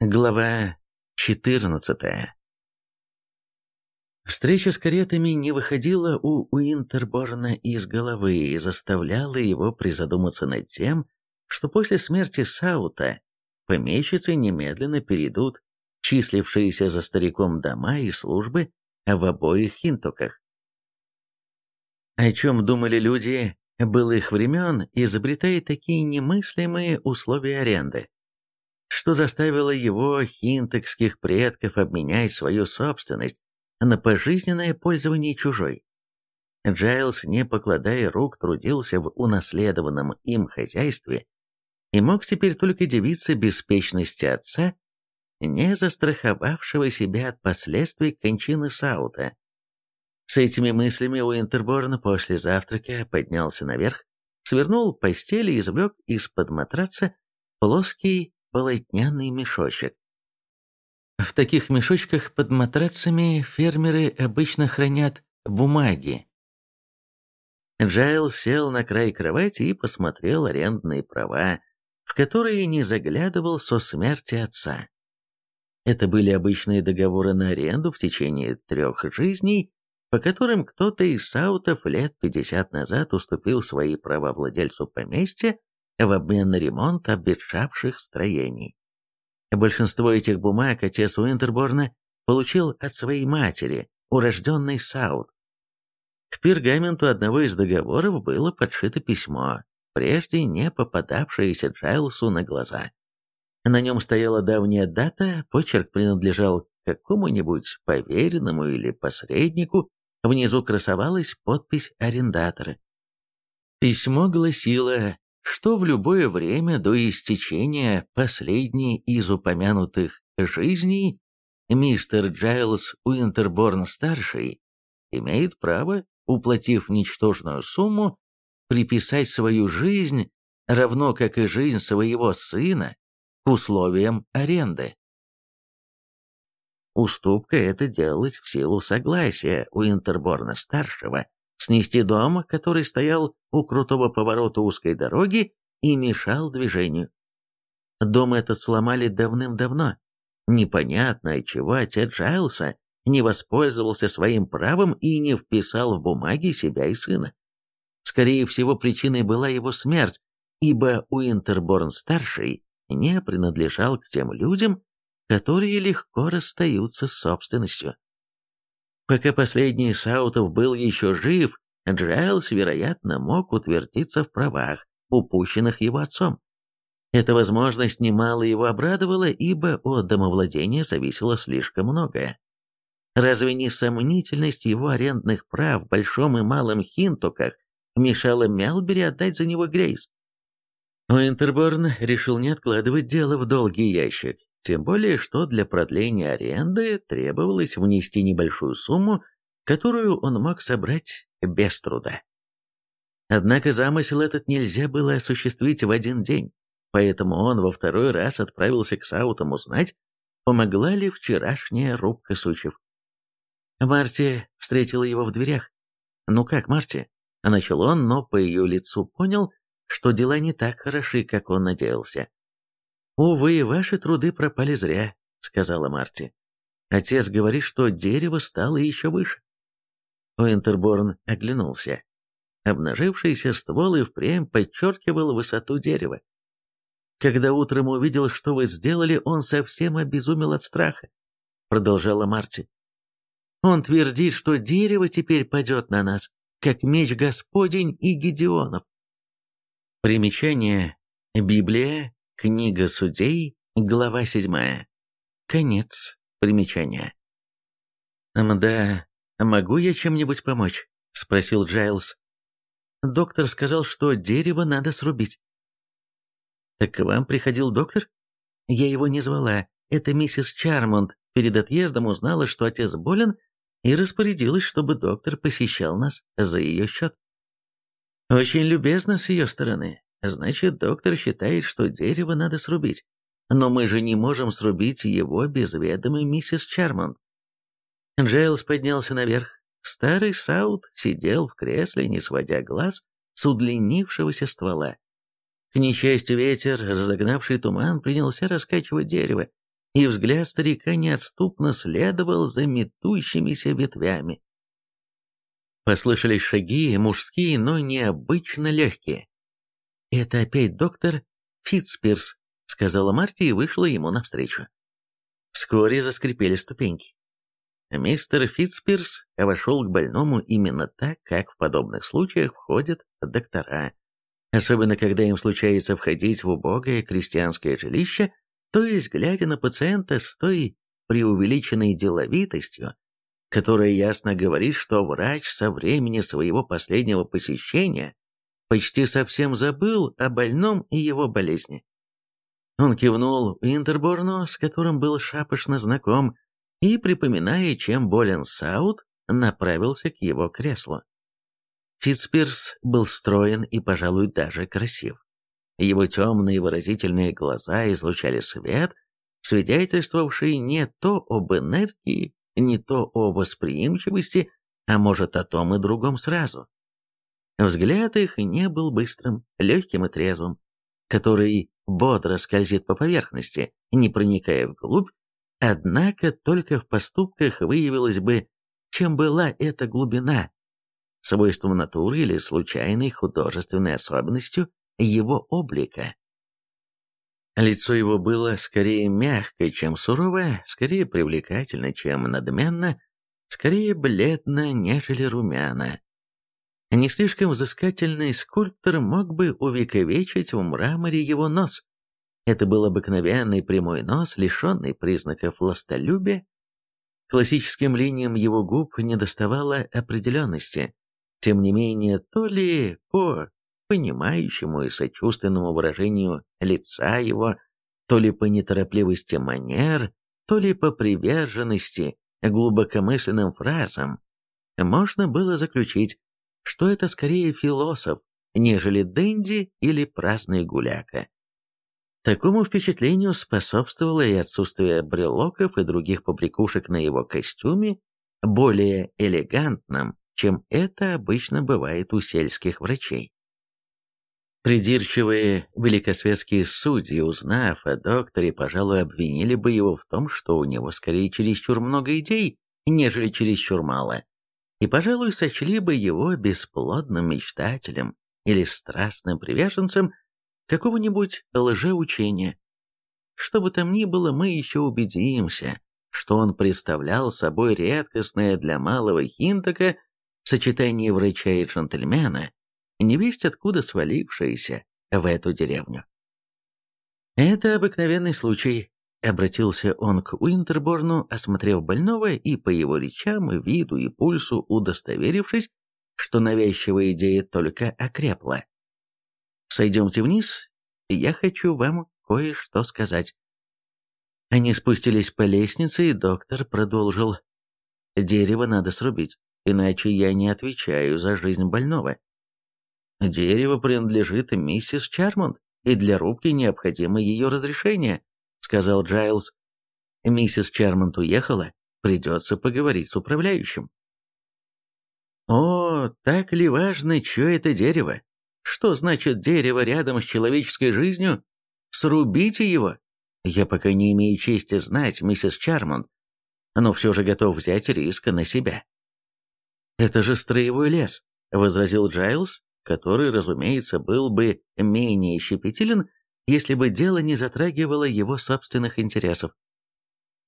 Глава 14 Встреча с каретами не выходила у Уинтерборна из головы и заставляла его призадуматься над тем, что после смерти Саута помещицы немедленно перейдут числившиеся за стариком дома и службы в обоих хинтоках. О чем думали люди былых времен, изобретая такие немыслимые условия аренды? Что заставило его хинтекских предков обменять свою собственность на пожизненное пользование чужой. Джайлз, не покладая рук, трудился в унаследованном им хозяйстве и мог теперь только дивиться беспечности отца, не застраховавшего себя от последствий кончины Саута. С этими мыслями Уинтерборн после завтрака поднялся наверх, свернул постель и извлек из-под матраца плоский полотняный мешочек. В таких мешочках под матрацами фермеры обычно хранят бумаги. Джайл сел на край кровати и посмотрел арендные права, в которые не заглядывал со смерти отца. Это были обычные договоры на аренду в течение трех жизней, по которым кто-то из саутов лет 50 назад уступил свои права владельцу поместья в обмен на ремонт обветшавших строений. Большинство этих бумаг отец Уинтерборна получил от своей матери, урожденной Саут. К пергаменту одного из договоров было подшито письмо, прежде не попадавшееся Джайлсу на глаза. На нем стояла давняя дата, почерк принадлежал какому-нибудь поверенному или посреднику, внизу красовалась подпись арендатора. Письмо гласило что в любое время до истечения последней из упомянутых жизней мистер Джайлз Уинтерборн-старший имеет право, уплатив ничтожную сумму, приписать свою жизнь, равно как и жизнь своего сына, к условиям аренды. Уступка это делать в силу согласия Уинтерборна-старшего снести дом, который стоял у крутого поворота узкой дороги и мешал движению. Дом этот сломали давным-давно. Непонятно, от чего отец Джайлса не воспользовался своим правом и не вписал в бумаги себя и сына. Скорее всего, причиной была его смерть, ибо Уинтерборн-старший не принадлежал к тем людям, которые легко расстаются с собственностью. Пока последний Саутов был еще жив, Джайлс, вероятно, мог утвердиться в правах, упущенных его отцом. Эта возможность немало его обрадовала, ибо от домовладения зависело слишком многое. Разве не сомнительность его арендных прав в Большом и Малом Хинтоках мешала Мелбери отдать за него Грейс? Уинтерборн решил не откладывать дело в долгий ящик тем более, что для продления аренды требовалось внести небольшую сумму, которую он мог собрать без труда. Однако замысел этот нельзя было осуществить в один день, поэтому он во второй раз отправился к Саутам узнать, помогла ли вчерашняя рубка сучьев. Марти встретила его в дверях. «Ну как, Марти?» — начал он, но по ее лицу понял, что дела не так хороши, как он надеялся. «Увы, ваши труды пропали зря», — сказала Марти. «Отец говорит, что дерево стало еще выше». Уинтерборн оглянулся. Обнажившийся ствол и впрямь подчеркивал высоту дерева. «Когда утром увидел, что вы сделали, он совсем обезумел от страха», — продолжала Марти. «Он твердит, что дерево теперь падет на нас, как меч Господень и Гедеонов». Примечание. Библия, Книга судей, глава 7. Конец примечания. «Мда, могу я чем-нибудь помочь?» — спросил Джайлз. «Доктор сказал, что дерево надо срубить». «Так к вам приходил доктор?» «Я его не звала. Это миссис Чармонд перед отъездом узнала, что отец болен, и распорядилась, чтобы доктор посещал нас за ее счет». «Очень любезно с ее стороны. Значит, доктор считает, что дерево надо срубить. Но мы же не можем срубить его без ведома миссис Чармонд. Джейлс поднялся наверх. Старый Саут сидел в кресле, не сводя глаз с удлинившегося ствола. К несчастью, ветер, разогнавший туман, принялся раскачивать дерево, и взгляд старика неотступно следовал за метущимися ветвями. Послышались шаги, мужские, но необычно легкие. «Это опять доктор Фитцпирс», — сказала Марти и вышла ему навстречу. Вскоре заскрипели ступеньки. Мистер Фитцпирс вошел к больному именно так, как в подобных случаях входят доктора. Особенно, когда им случается входить в убогое крестьянское жилище, то есть глядя на пациента с той преувеличенной деловитостью, которая ясно говорит, что врач со времени своего последнего посещения почти совсем забыл о больном и его болезни. Он кивнул Интерборну, с которым был шапошно знаком, и, припоминая, чем болен Саут, направился к его креслу. Фитспирс был строен и, пожалуй, даже красив. Его темные выразительные глаза излучали свет, свидетельствовавший не то об энергии, не то о восприимчивости, а может о том и другом сразу. Взгляд их не был быстрым, легким и трезвым, который бодро скользит по поверхности, не проникая вглубь, однако только в поступках выявилось бы, чем была эта глубина, свойством натуры или случайной художественной особенностью его облика. Лицо его было скорее мягкое, чем суровое, скорее привлекательно, чем надменно, скорее бледно, нежели румяно. Не слишком взыскательный скульптор мог бы увековечить в мраморе его нос. Это был обыкновенный прямой нос, лишенный признаков властолюбия. Классическим линиям его губ недоставало определенности. Тем не менее, то ли по понимающему и сочувственному выражению лица его, то ли по неторопливости манер, то ли по приверженности глубокомысленным фразам, можно было заключить, что это скорее философ, нежели денди или праздный гуляка. Такому впечатлению способствовало и отсутствие брелоков и других побрякушек на его костюме, более элегантном, чем это обычно бывает у сельских врачей. Придирчивые великосветские судьи, узнав о докторе, пожалуй, обвинили бы его в том, что у него скорее чересчур много идей, нежели чересчур мало, и, пожалуй, сочли бы его бесплодным мечтателем или страстным приверженцем какого-нибудь лжеучения. Что бы там ни было, мы еще убедимся, что он представлял собой редкостное для малого хинтака сочетание врача и джентльмена, невесть откуда свалившаяся в эту деревню. «Это обыкновенный случай», — обратился он к Уинтерборну, осмотрев больного и по его речам, виду и пульсу удостоверившись, что навязчивая идея только окрепла. «Сойдемте вниз, я хочу вам кое-что сказать». Они спустились по лестнице, и доктор продолжил. «Дерево надо срубить, иначе я не отвечаю за жизнь больного. Дерево принадлежит миссис Чармонт, и для рубки необходимо ее разрешение», — сказал Джайлз. «Миссис Чармонт уехала, придется поговорить с управляющим». «О, так ли важно, чье это дерево? Что значит дерево рядом с человеческой жизнью? Срубите его. Я пока не имею чести знать, миссис Чармонт, но все же готов взять риск на себя». «Это же строевой лес», — возразил Джайлз, который, разумеется, был бы менее щепетилен, если бы дело не затрагивало его собственных интересов.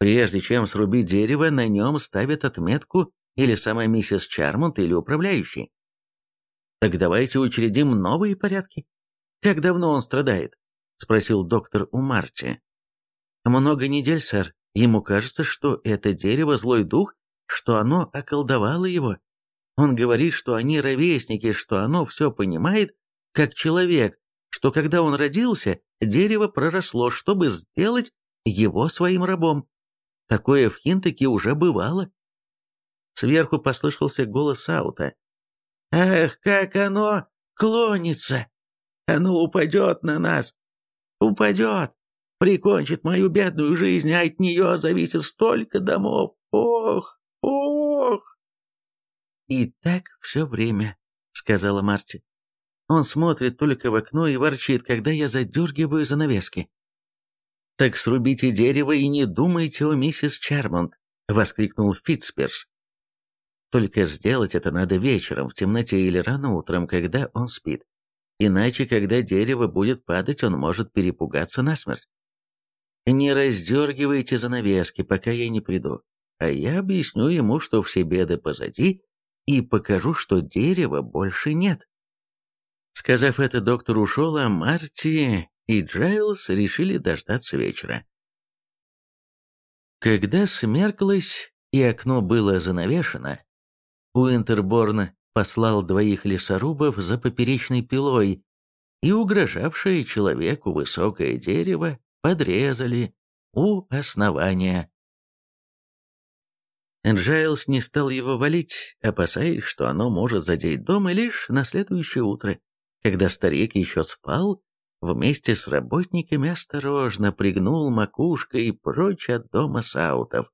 Прежде чем срубить дерево, на нем ставят отметку или сама миссис Чармонт, или управляющий. Так давайте учредим новые порядки. Как давно он страдает? Спросил доктор у Марти. Много недель, сэр. Ему кажется, что это дерево злой дух, что оно околдовало его. Он говорит, что они ровесники, что оно все понимает, как человек, что когда он родился, дерево проросло, чтобы сделать его своим рабом. Такое в Хинтаке уже бывало. Сверху послышался голос Саута. «Ах, как оно клонится! Оно упадет на нас! Упадет! Прикончит мою бедную жизнь, а от нее зависит столько домов! Ох, ох!» «И так все время», — сказала Марти. «Он смотрит только в окно и ворчит, когда я задергиваю занавески». «Так срубите дерево и не думайте о миссис Чармонт!» — воскликнул Фитцперс. «Только сделать это надо вечером, в темноте или рано утром, когда он спит. Иначе, когда дерево будет падать, он может перепугаться насмерть. Не раздергивайте занавески, пока я не приду, а я объясню ему, что все беды позади, и покажу, что дерева больше нет». Сказав это, доктор ушел, а Марти и Джайлз решили дождаться вечера. Когда смерклось и окно было занавешено, Уинтерборн послал двоих лесорубов за поперечной пилой, и угрожавшее человеку высокое дерево подрезали у основания. Джайлз не стал его валить, опасаясь, что оно может задеть дом, и лишь на следующее утро, когда старик еще спал, вместе с работниками осторожно пригнул макушкой прочь от дома саутов.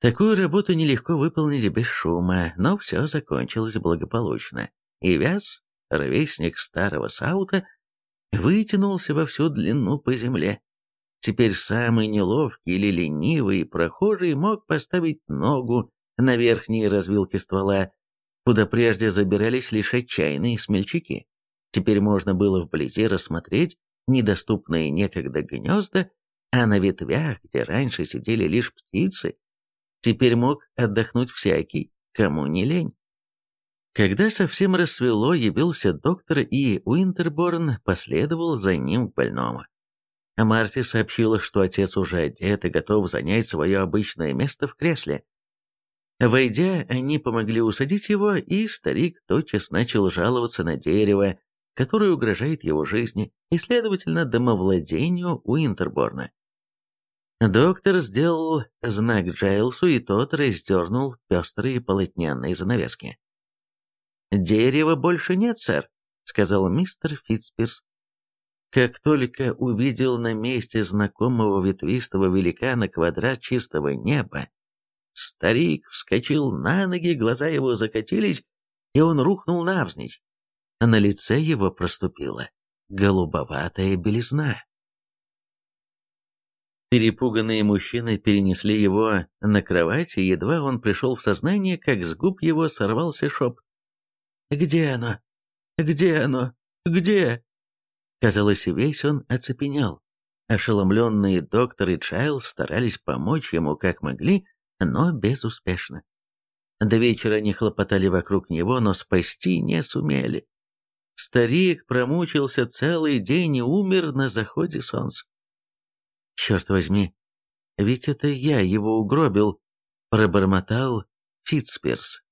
Такую работу нелегко выполнить без шума, но все закончилось благополучно, и вяз, ровесник старого саута, вытянулся во всю длину по земле. Теперь самый неловкий или ленивый прохожий мог поставить ногу на верхние развилки ствола, куда прежде забирались лишь отчаянные смельчаки. Теперь можно было вблизи рассмотреть недоступные некогда гнезда, а на ветвях, где раньше сидели лишь птицы, теперь мог отдохнуть всякий, кому не лень. Когда совсем рассвело, явился доктор, и Уинтерборн последовал за ним к больному. А Марти сообщила, что отец уже одет и готов занять свое обычное место в кресле. Войдя, они помогли усадить его, и старик тотчас начал жаловаться на дерево, которое угрожает его жизни и, следовательно, домовладению Уинтерборна. Доктор сделал знак Джайлсу, и тот раздернул пестрые полотняные занавески. «Дерева больше нет, сэр», — сказал мистер Фитцпирс. Как только увидел на месте знакомого ветвистого великана квадрат чистого неба, старик вскочил на ноги, глаза его закатились, и он рухнул навзничь а на лице его проступила голубоватая белизна. Перепуганные мужчины перенесли его на кровать, и едва он пришел в сознание, как с губ его сорвался шепот. «Где оно? Где оно? Где?» Казалось, весь он оцепенел. Ошеломленные доктор и Чайлз старались помочь ему как могли, но безуспешно. До вечера они хлопотали вокруг него, но спасти не сумели. Старик промучился целый день и умер на заходе солнца. «Черт возьми, ведь это я его угробил», — пробормотал Фитцперс.